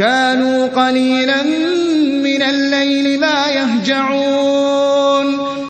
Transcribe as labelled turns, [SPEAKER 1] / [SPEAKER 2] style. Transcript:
[SPEAKER 1] كانوا قليلا من الليل ما يهجعون.